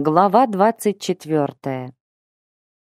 Глава 24.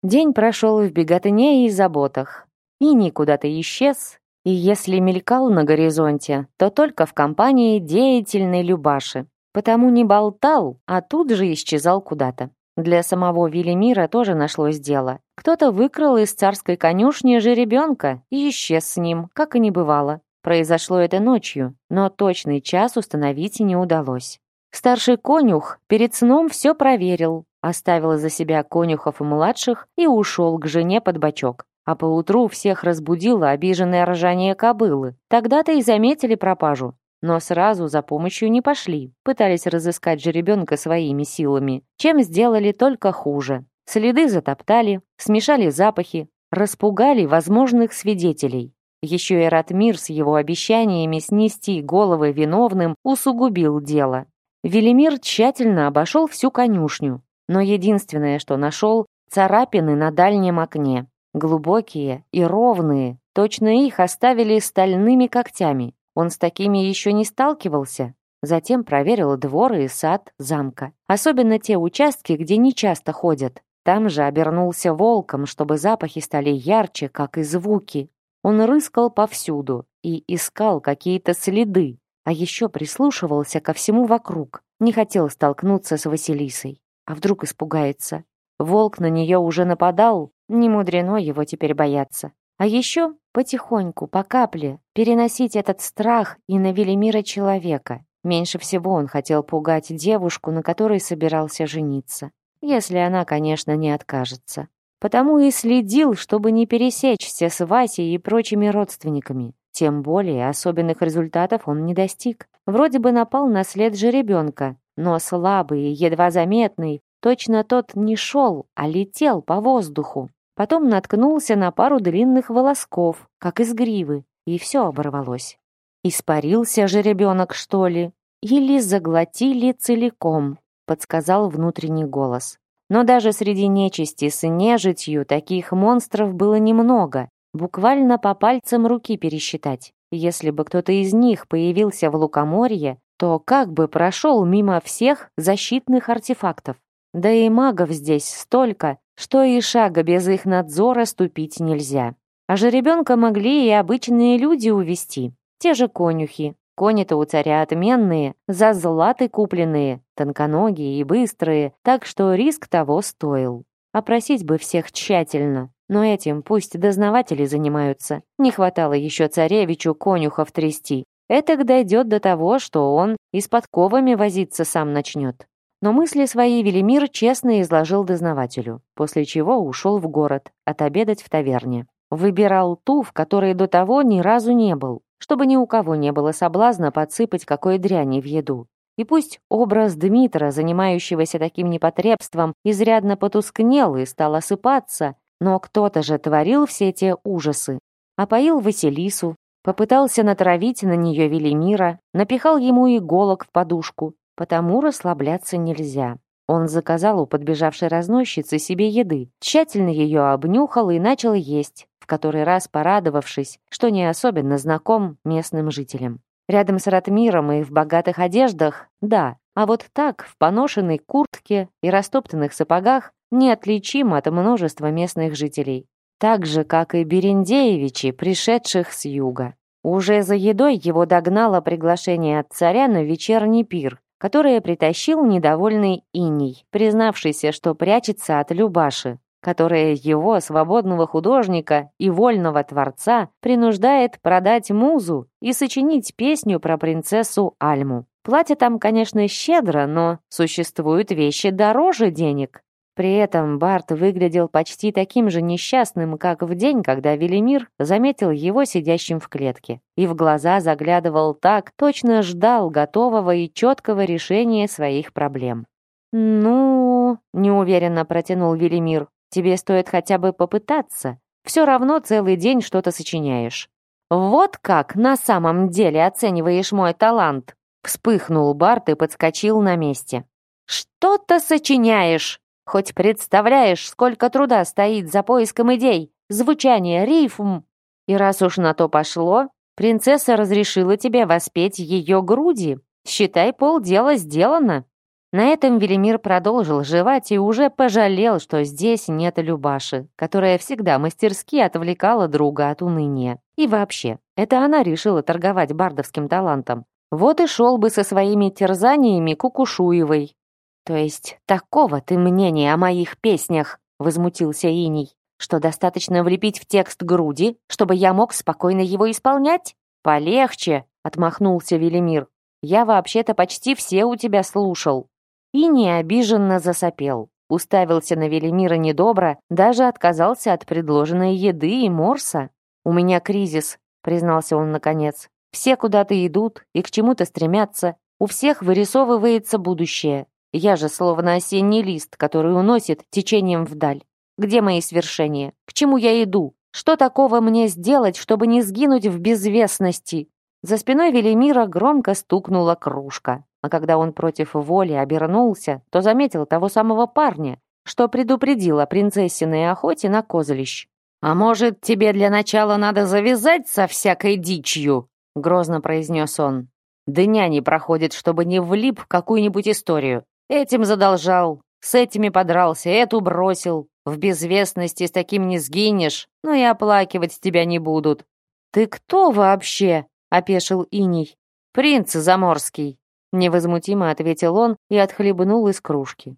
День прошел в беготне и заботах. И никуда-то исчез, и если мелькал на горизонте, то только в компании деятельной Любаши. Потому не болтал, а тут же исчезал куда-то. Для самого Велимира тоже нашлось дело. Кто-то выкрал из царской конюшни жеребенка и исчез с ним, как и не бывало. Произошло это ночью, но точный час установить не удалось. Старший конюх перед сном все проверил, оставил за себя конюхов и младших и ушел к жене под бочок. А поутру всех разбудило обиженное ржание кобылы. Тогда-то и заметили пропажу. Но сразу за помощью не пошли. Пытались разыскать жеребенка своими силами, чем сделали только хуже. Следы затоптали, смешали запахи, распугали возможных свидетелей. Еще и Ратмир с его обещаниями снести головы виновным усугубил дело. Велимир тщательно обошел всю конюшню, но единственное, что нашел, царапины на дальнем окне. Глубокие и ровные, точно их оставили стальными когтями. Он с такими еще не сталкивался. Затем проверил двор и сад замка. Особенно те участки, где не часто ходят. Там же обернулся волком, чтобы запахи стали ярче, как и звуки. Он рыскал повсюду и искал какие-то следы, а еще прислушивался ко всему вокруг. Не хотел столкнуться с Василисой. А вдруг испугается? Волк на нее уже нападал. Не мудрено его теперь бояться. А еще потихоньку, по капле, переносить этот страх и на Велимира человека. Меньше всего он хотел пугать девушку, на которой собирался жениться. Если она, конечно, не откажется. Потому и следил, чтобы не пересечься с Васей и прочими родственниками. Тем более особенных результатов он не достиг. Вроде бы напал на след жеребенка, но слабый, едва заметный, точно тот не шел, а летел по воздуху. Потом наткнулся на пару длинных волосков, как из гривы, и все оборвалось. «Испарился жеребенок, что ли?» «Или заглотили целиком», — подсказал внутренний голос. Но даже среди нечисти с нежитью таких монстров было немного, буквально по пальцам руки пересчитать. Если бы кто-то из них появился в Лукоморье, то как бы прошел мимо всех защитных артефактов? Да и магов здесь столько, что и шага без их надзора ступить нельзя. А жеребенка могли и обычные люди увести, те же конюхи. Кони-то у царя отменные, за златы купленные, тонконогие и быстрые, так что риск того стоил. Опросить бы всех тщательно, но этим пусть дознаватели занимаются. Не хватало еще царевичу конюхов трясти. Этак дойдет до того, что он и с подковами возиться сам начнет. Но мысли свои Велимир честно изложил дознавателю, после чего ушел в город, отобедать в таверне. Выбирал ту, в которой до того ни разу не был, чтобы ни у кого не было соблазна подсыпать какой дряни в еду. И пусть образ Дмитра, занимающегося таким непотребством, изрядно потускнел и стал осыпаться, но кто-то же творил все те ужасы. Опоил Василису, попытался натравить на нее Велимира, напихал ему иголок в подушку, потому расслабляться нельзя. Он заказал у подбежавшей разносчицы себе еды, тщательно ее обнюхал и начал есть, в который раз порадовавшись, что не особенно знаком местным жителям. Рядом с Ратмиром и в богатых одеждах, да, а вот так, в поношенной куртке и растоптанных сапогах, неотличим от множества местных жителей, так же, как и берендеевичи, пришедших с юга. Уже за едой его догнало приглашение от царя на вечерний пир, которое притащил недовольный иней, признавшийся, что прячется от Любаши, которая его, свободного художника и вольного творца, принуждает продать музу и сочинить песню про принцессу Альму. Платят там, конечно, щедро, но существуют вещи дороже денег. При этом Барт выглядел почти таким же несчастным, как в день, когда Велимир заметил его сидящим в клетке. И в глаза заглядывал так, точно ждал готового и четкого решения своих проблем. «Ну...» — неуверенно протянул Велимир. «Тебе стоит хотя бы попытаться. Все равно целый день что-то сочиняешь». «Вот как на самом деле оцениваешь мой талант!» Вспыхнул Барт и подскочил на месте. «Что-то сочиняешь!» Хоть представляешь, сколько труда стоит за поиском идей, Звучание рифм. И раз уж на то пошло, принцесса разрешила тебе воспеть ее груди. Считай, полдела сделано». На этом Велимир продолжил жевать и уже пожалел, что здесь нет Любаши, которая всегда мастерски отвлекала друга от уныния. И вообще, это она решила торговать бардовским талантом. Вот и шел бы со своими терзаниями Кукушуевой, «То есть такого ты мнения о моих песнях?» — возмутился Иний. «Что достаточно влепить в текст груди, чтобы я мог спокойно его исполнять?» «Полегче!» — отмахнулся Велимир. «Я вообще-то почти все у тебя слушал». Иний обиженно засопел уставился на Велимира недобро, даже отказался от предложенной еды и морса. «У меня кризис», — признался он наконец. «Все куда-то идут и к чему-то стремятся. У всех вырисовывается будущее. Я же словно осенний лист, который уносит течением вдаль. Где мои свершения? К чему я иду? Что такого мне сделать, чтобы не сгинуть в безвестности? За спиной Велимира громко стукнула кружка. А когда он против воли обернулся, то заметил того самого парня, что предупредил о принцессиной охоте на козлищ. «А может, тебе для начала надо завязать со всякой дичью?» — грозно произнес он. «Дня не проходит, чтобы не влип в какую-нибудь историю. Этим задолжал, с этими подрался, эту бросил. В безвестности с таким не сгинешь, но и оплакивать тебя не будут». «Ты кто вообще?» — опешил Иний. «Принц Заморский», — невозмутимо ответил он и отхлебнул из кружки.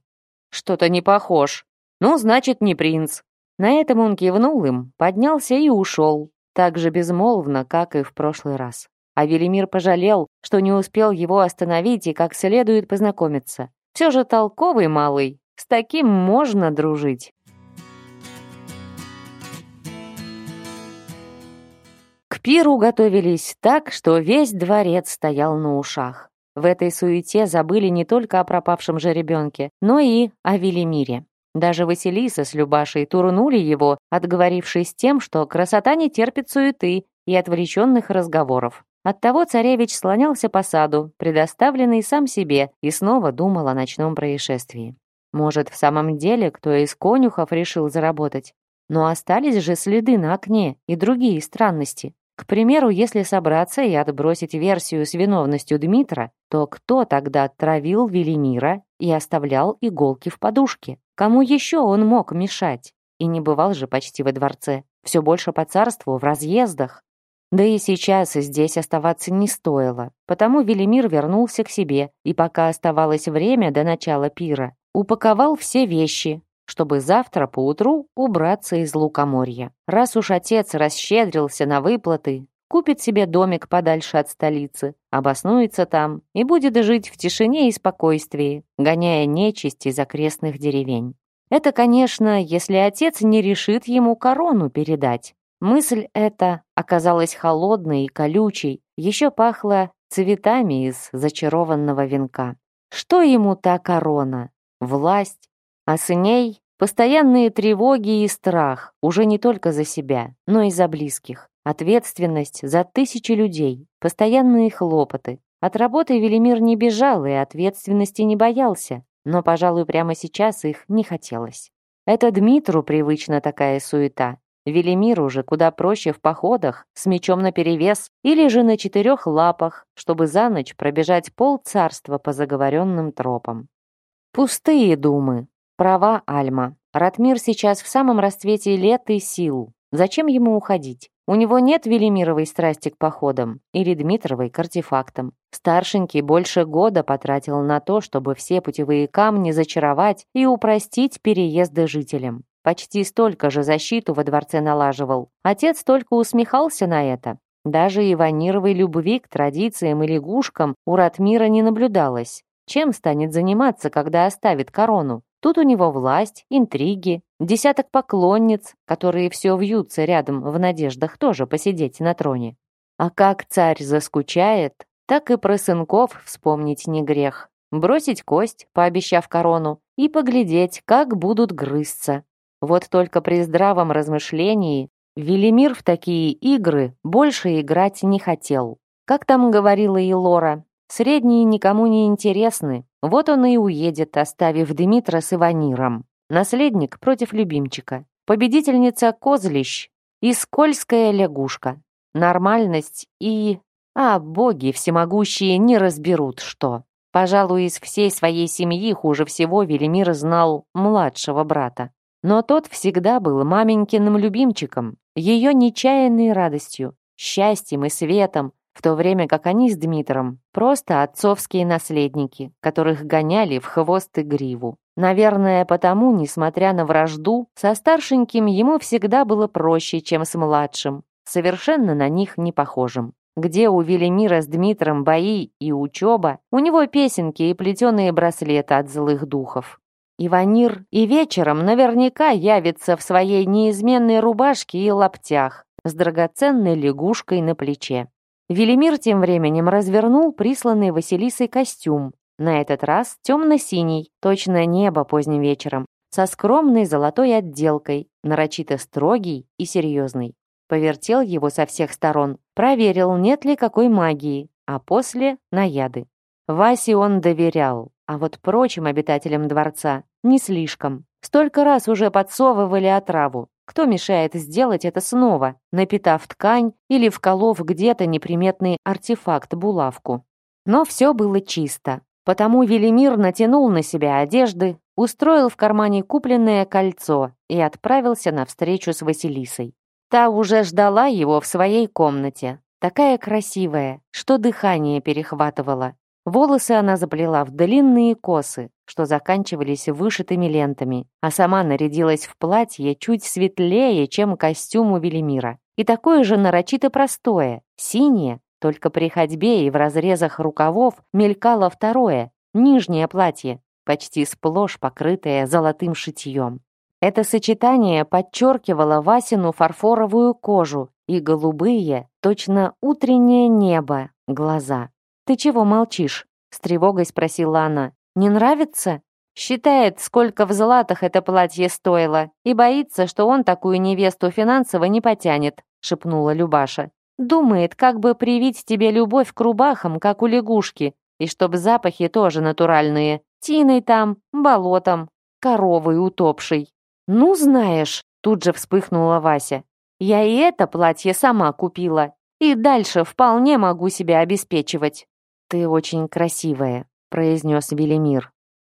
«Что-то не похож. Ну, значит, не принц». На этом он кивнул им, поднялся и ушел, так же безмолвно, как и в прошлый раз. А Велимир пожалел, что не успел его остановить и как следует познакомиться. Все же толковый малый, с таким можно дружить. К пиру готовились так, что весь дворец стоял на ушах. В этой суете забыли не только о пропавшем же ребенке, но и о Велимире. Даже Василиса с Любашей турнули его, отговорившись тем, что красота не терпит суеты и отвлеченных разговоров. Оттого царевич слонялся по саду, предоставленный сам себе, и снова думал о ночном происшествии. Может, в самом деле кто из конюхов решил заработать? Но остались же следы на окне и другие странности. К примеру, если собраться и отбросить версию с виновностью Дмитра, то кто тогда отравил Велимира и оставлял иголки в подушке? Кому еще он мог мешать? И не бывал же почти во дворце. Все больше по царству, в разъездах. Да и сейчас и здесь оставаться не стоило, потому Велимир вернулся к себе, и пока оставалось время до начала пира, упаковал все вещи, чтобы завтра поутру убраться из лукоморья. Раз уж отец расщедрился на выплаты, купит себе домик подальше от столицы, обоснуется там и будет жить в тишине и спокойствии, гоняя нечисть из окрестных деревень. Это, конечно, если отец не решит ему корону передать, Мысль эта оказалась холодной и колючей, еще пахла цветами из зачарованного венка. Что ему та корона? Власть? А с ней постоянные тревоги и страх, уже не только за себя, но и за близких. Ответственность за тысячи людей, постоянные хлопоты. От работы Велимир не бежал и ответственности не боялся, но, пожалуй, прямо сейчас их не хотелось. Это Дмитру привычна такая суета, Велимир уже куда проще в походах, с мечом наперевес, или же на четырех лапах, чтобы за ночь пробежать пол царства по заговоренным тропам. Пустые думы. Права Альма. Ратмир сейчас в самом расцвете лет и сил. Зачем ему уходить? У него нет Велимировой страсти к походам или Дмитровой к артефактам. Старшенький больше года потратил на то, чтобы все путевые камни зачаровать и упростить переезды жителям. Почти столько же защиту во дворце налаживал. Отец только усмехался на это. Даже Иванировой любви к традициям и лягушкам у Ратмира не наблюдалось. Чем станет заниматься, когда оставит корону? Тут у него власть, интриги, десяток поклонниц, которые все вьются рядом в надеждах тоже посидеть на троне. А как царь заскучает, так и про сынков вспомнить не грех. Бросить кость, пообещав корону, и поглядеть, как будут грызться. Вот только при здравом размышлении Велимир в такие игры больше играть не хотел. Как там говорила и Лора, средние никому не интересны, вот он и уедет, оставив Дмитра с Иваниром. Наследник против любимчика. Победительница Козлищ и скользкая лягушка. Нормальность и... А боги всемогущие не разберут, что. Пожалуй, из всей своей семьи хуже всего Велимир знал младшего брата. Но тот всегда был маменькиным любимчиком, ее нечаянной радостью, счастьем и светом, в то время как они с Дмитром просто отцовские наследники, которых гоняли в хвост и гриву. Наверное, потому, несмотря на вражду, со старшеньким ему всегда было проще, чем с младшим, совершенно на них не похожим. Где у Велимира с Дмитром бои и учеба, у него песенки и плетеные браслеты от злых духов. Иванир и вечером наверняка явится в своей неизменной рубашке и лаптях с драгоценной лягушкой на плече. Велимир тем временем развернул присланный Василисой костюм, на этот раз темно-синий, точно небо поздним вечером, со скромной золотой отделкой, нарочито строгий и серьезный. Повертел его со всех сторон, проверил, нет ли какой магии, а после — наяды. Васе он доверял, а вот прочим обитателям дворца не слишком. Столько раз уже подсовывали отраву. Кто мешает сделать это снова, напитав ткань или вколов где-то неприметный артефакт-булавку? Но все было чисто. Потому Велимир натянул на себя одежды, устроил в кармане купленное кольцо и отправился на встречу с Василисой. Та уже ждала его в своей комнате, такая красивая, что дыхание перехватывало, Волосы она заплела в длинные косы, что заканчивались вышитыми лентами, а сама нарядилась в платье чуть светлее, чем костюм у Велимира. И такое же нарочито простое, синее, только при ходьбе и в разрезах рукавов мелькало второе, нижнее платье, почти сплошь покрытое золотым шитьем. Это сочетание подчеркивало Васину фарфоровую кожу и голубые, точно утреннее небо, глаза. «Ты чего молчишь?» — с тревогой спросила она. «Не нравится?» Считает, сколько в золотах это платье стоило, и боится, что он такую невесту финансово не потянет», — шепнула Любаша. «Думает, как бы привить тебе любовь к рубахам, как у лягушки, и чтоб запахи тоже натуральные. Тиной там, болотом, коровой утопшей». «Ну, знаешь», — тут же вспыхнула Вася. «Я и это платье сама купила, и дальше вполне могу себя обеспечивать». «Ты очень красивая», — произнес Велимир.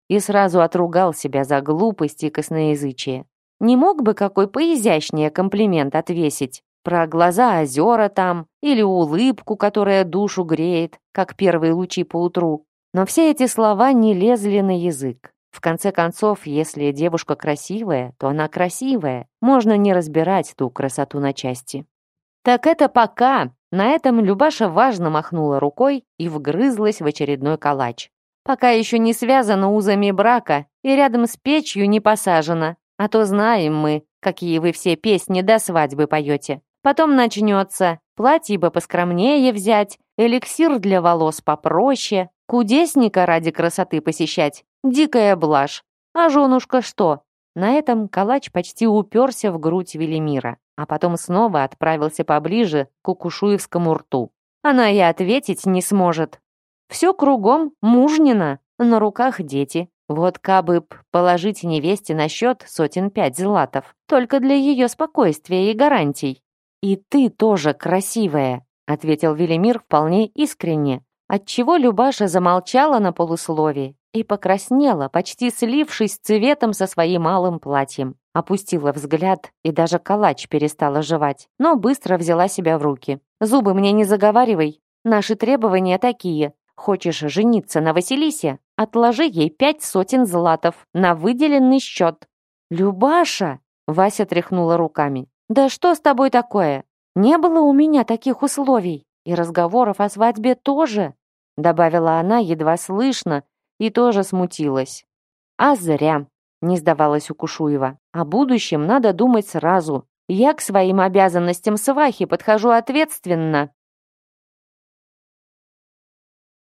И сразу отругал себя за глупость и косноязычие. Не мог бы какой поизящнее комплимент отвесить? Про глаза озера там или улыбку, которая душу греет, как первые лучи поутру. Но все эти слова не лезли на язык. В конце концов, если девушка красивая, то она красивая. Можно не разбирать ту красоту на части. «Так это пока!» На этом Любаша важно махнула рукой и вгрызлась в очередной калач. «Пока еще не связано узами брака и рядом с печью не посажено. а то знаем мы, какие вы все песни до свадьбы поете. Потом начнется платье бы поскромнее взять, эликсир для волос попроще, кудесника ради красоты посещать, дикая блажь. А женушка что?» На этом калач почти уперся в грудь Велимира а потом снова отправился поближе к Кукушуевскому рту. Она и ответить не сможет. Все кругом мужнина, на руках дети. Вот кабы б положить невесте на счет сотен пять златов, только для ее спокойствия и гарантий. «И ты тоже красивая», — ответил Велимир вполне искренне, Отчего Любаша замолчала на полуслове и покраснела, почти слившись цветом со своим малым платьем. Опустила взгляд и даже калач перестала жевать, но быстро взяла себя в руки. «Зубы мне не заговаривай. Наши требования такие. Хочешь жениться на Василисе? Отложи ей пять сотен златов на выделенный счет». «Любаша!» — Вася тряхнула руками. «Да что с тобой такое? Не было у меня таких условий. И разговоров о свадьбе тоже, добавила она едва слышно и тоже смутилась. А зря, не сдавалась Укушуева. О будущем надо думать сразу. Я к своим обязанностям свахи подхожу ответственно.